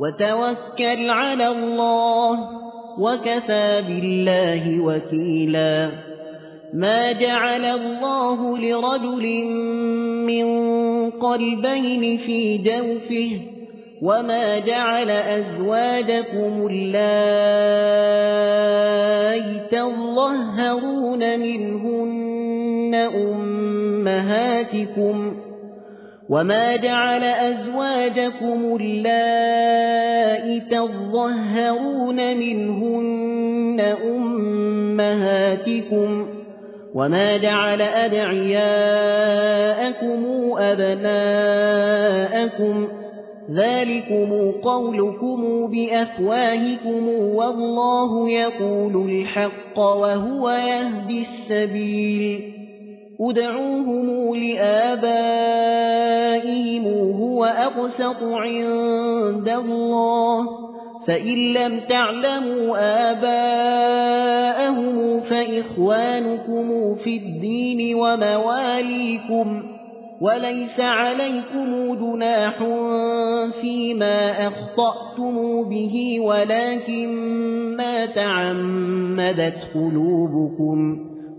وتوكل على الله وكفى بالله وكيلا. ما جعل الله لرجل من قلبين في جوفه وما جعل أزواجكم اللائي تظهرون منهن أمهاتكم وما جعل أزواجكم اللائي تظهرون منهن أمهاتكم وما جعل أدعياءكم أبناءكم ذلكم قولكم بأفواهكم والله يقول الحق وهو يهدي السبيل ادعوهم لآبائهم هو أقسط عند الله. فإن لم تعلموا آباءهم فإخوانكم في الدين ومواليكم. وليس عليكم جناح فيما أخطأتم به ولكن ما تعمدت قلوبكم.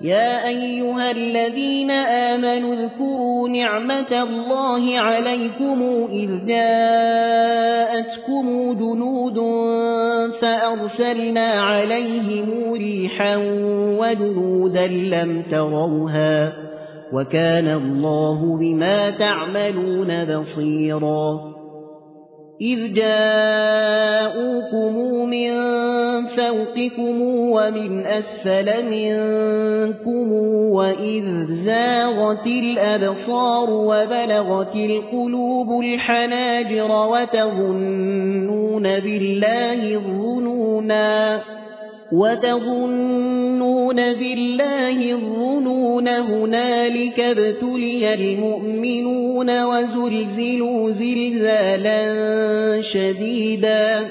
يا أيها الذين آمنوا اذكروا نعمة الله عليكم إذ جاءتكم جنود فأرسلنا عليهم ريحا وجنودا لم تروها وكان الله بما تعملون بصيرا إذ جاءوكم من فوقكم ومن أسفل منكم وإذ زاغت الأبصار وبلغت القلوب الحناجر وتظنون بالله الظنونا وتظنون بالله الظنون هنالك ابتلي المؤمنون وزلزلوا زلزالا شديدا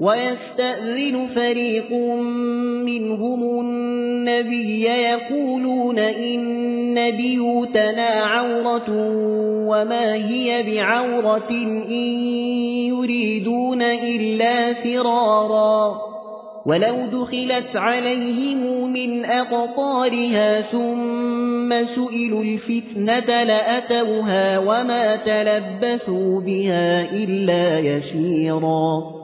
ويستأذن فريق منهم النبي يقولون إن بيوتنا عورة وما هي بعورة إن يريدون إلا فرارا. ولو دخلت عليهم من أقطارها ثم سئلوا الفتنة لأتوها وما تلبثوا بها إلا يسيرا.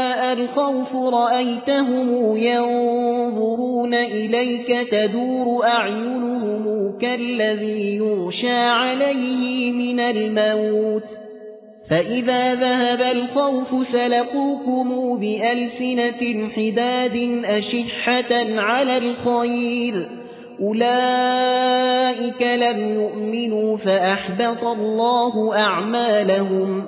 الخوف رأيتهم ينظرون إليك تدور أعينهم كالذي يغشى عليه من الموت فإذا ذهب الخوف سلقوكم بألسنة حداد أشحة على الخير أولئك لم يؤمنوا فأحبط الله أعمالهم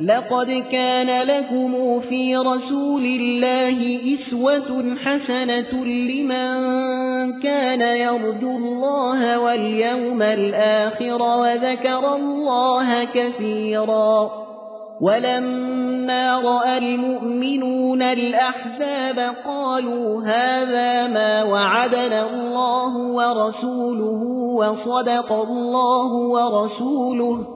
لقد كان لكم في رسول الله إسوة حسنة لمن كان يرجو الله واليوم الآخر وذكر الله كثيرا. ولما رأى المؤمنون الأحزاب قالوا هذا ما وعدنا الله ورسوله وصدق الله ورسوله.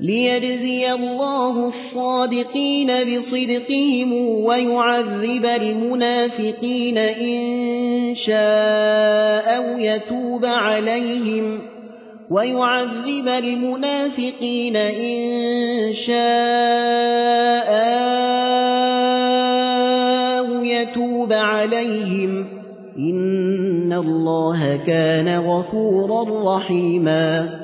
ليجزي الله الصادقين بصدقهم ويعذب المنافقين إن شاء أو يتوب عليهم ويعذب المنافقين إن شاء أو يتوب عليهم إن الله كان غفورا رحيما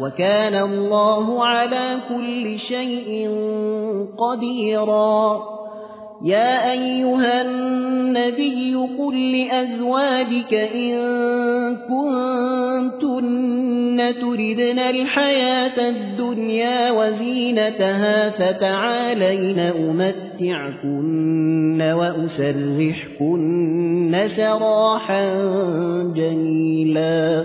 وكان الله على كل شيء قديرا. يا أيها النبي قل لأزواجك إن كنتن تردن الحياة الدنيا وزينتها فتعالين أمتعكن وأسرحكن سراحا جميلا.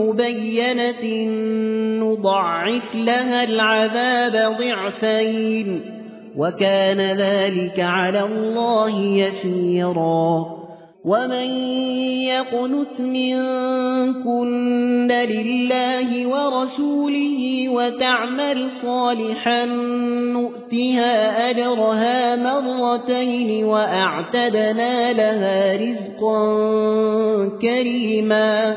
مبينة نضعف لها العذاب ضعفين وكان ذلك على الله يسيرا. ومن يقنت منكن لله ورسوله وتعمل صالحا نؤتها أجرها مرتين وأعتدنا لها رزقا كريما.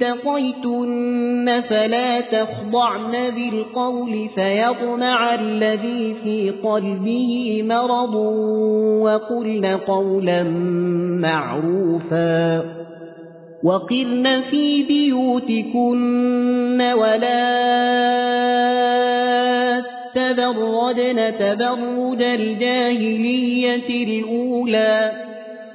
اتقيتن فلا تخضعن بالقول فيطمع الذي في قلبه مرض وقلن قولا معروفا وقرن في بيوتكن ولا تبرجن تبرج الجاهلية الأولى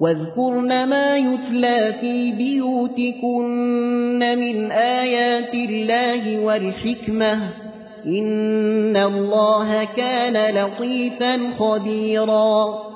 واذكرن ما يتلى في بيوتكن من آيات الله والحكمة. إن الله كان لطيفا خبيرا.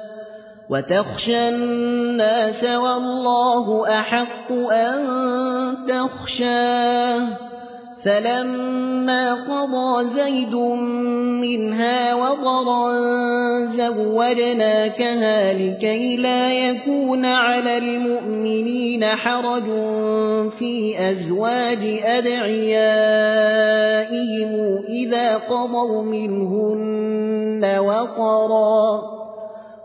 وتخشى الناس والله أحق أن تخشاه. فلما قضى زيد منها وضرا زوجناكها لكي لا يكون على المؤمنين حرج في أزواج أدعيائهم إذا قضوا منهن وقرا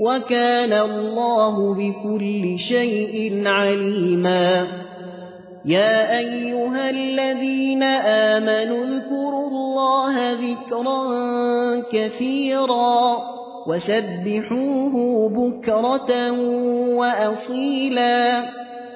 وكان الله بكل شيء عليما. يا أيها الذين آمنوا اذكروا الله ذكرا كثيرا وسبحوه بكرة وأصيلا.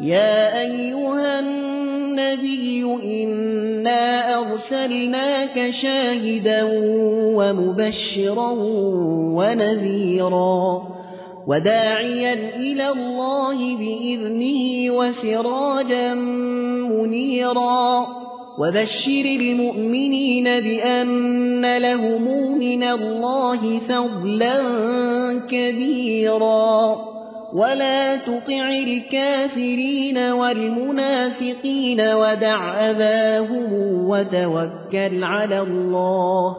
يا أيها النبي إنا أرسلناك شاهدا ومبشرا ونذيرا وداعيا إلى الله بإذنه وسراجا منيرا وبشر المؤمنين بأن لهم من الله فضلا كبيرا ولا تطع الكافرين والمنافقين ودع أذاهم وتوكل على الله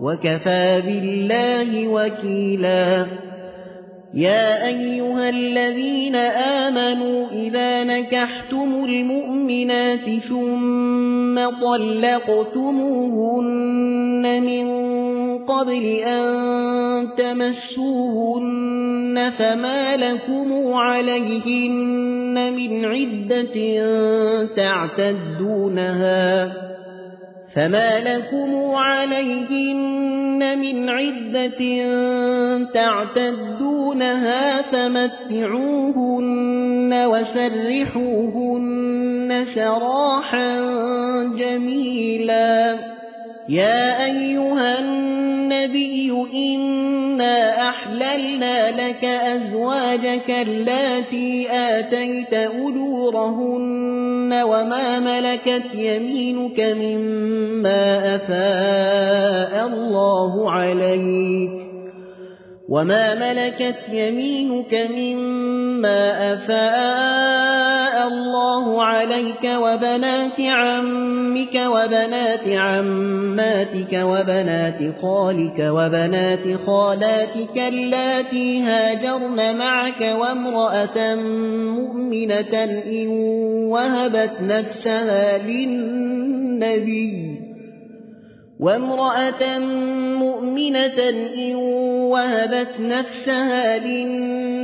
وكفى بالله وكيلا يا أيها الذين آمنوا إذا نكحتم المؤمنات ثم طلقتموهن من قبل أن تمسوهن فما لكم عليهن من عدة تعتدونها فما لكم عليهن من عدة تعتدونها فمتعوهن وسرحوهن سراحا جميلا يا أيها النبي إنا أحللنا لك أزواجك التي آتيت أجورهن وما ملكت يمينك مما أفاء الله عليك وما ملكت يمينك مما أفاء الله عليك وبنات عمك وبنات عماتك وبنات خالك وبنات خالاتك اللاتي هاجرن معك وامرأة مؤمنة إن وهبت نفسها للنبي وامرأة مؤمنة إن وهبت نفسها للنبي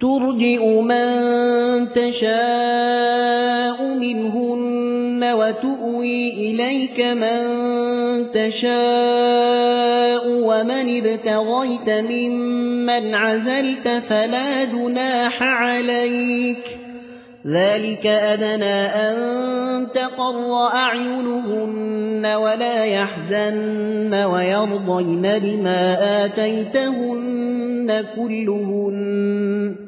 ترجئ من تشاء منهن وتؤوي إليك من تشاء ومن ابتغيت ممن عزلت فلا جناح عليك ذلك أدنى أن تقر أعينهن ولا يحزن ويرضين بما آتيتهن كلهن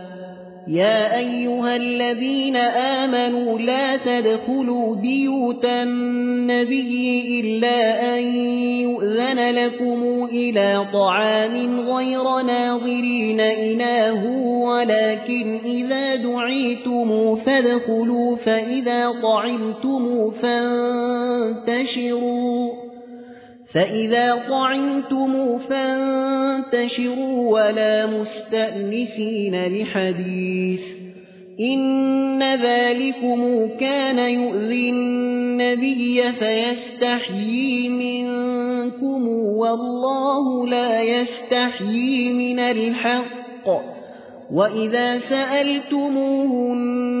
يا أيها الذين آمنوا لا تدخلوا بيوت النبي إلا أن يؤذن لكم إلى طعام غير ناظرين إناه ولكن إذا دعيتم فادخلوا فإذا طعمتم فانتشروا. فإذا طعمتم فانتشروا ولا مستأنسين لحديث إن ذلكم كان يؤذي النبي فيستحيي منكم والله لا يستحيي من الحق وإذا سألتموهن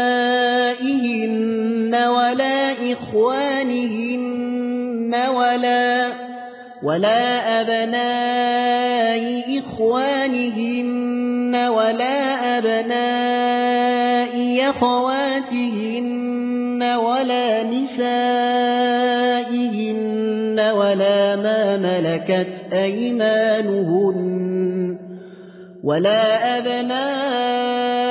ولا إخوانهن ولا ولا أبناء إخوانهن ولا أبناء أخواتهن ولا نسائهن ولا ما ملكت أيمانهن ولا أبناء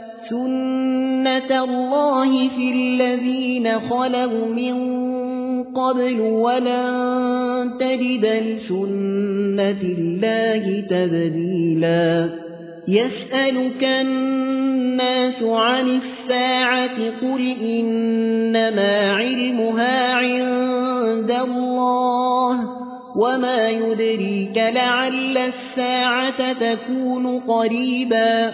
سنة الله في الذين خلوا من قبل ولن تجد لسنة الله تبديلا يسألك الناس عن الساعة قل إنما علمها عند الله وما يدريك لعل الساعة تكون قريبا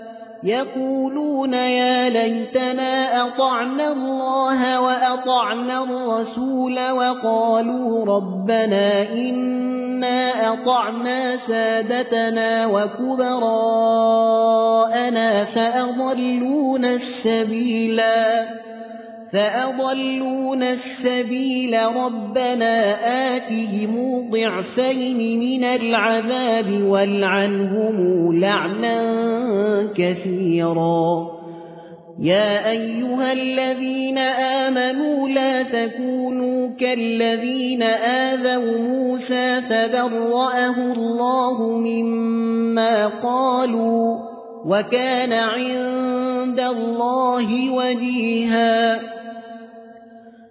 يقولون يا ليتنا أطعنا الله وأطعنا الرسول وقالوا ربنا إنا أطعنا سادتنا وكبراءنا فأضلونا السبيلا. فأضلون السبيل ربنا آتهم ضعفين من العذاب والعنهم لعنا كثيرا يا أيها الذين آمنوا لا تكونوا كالذين آذوا موسى فبرأه الله مما قالوا وكان عند الله وجيها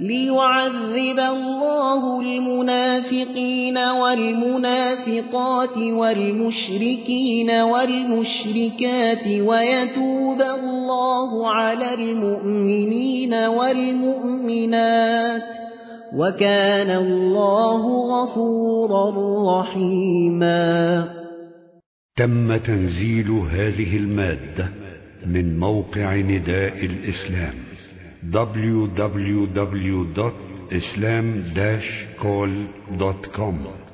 ليعذب الله المنافقين والمنافقات والمشركين والمشركات ويتوب الله على المؤمنين والمؤمنات وكان الله غفورا رحيما. تم تنزيل هذه المادة من موقع نداء الإسلام. www.islam-call.com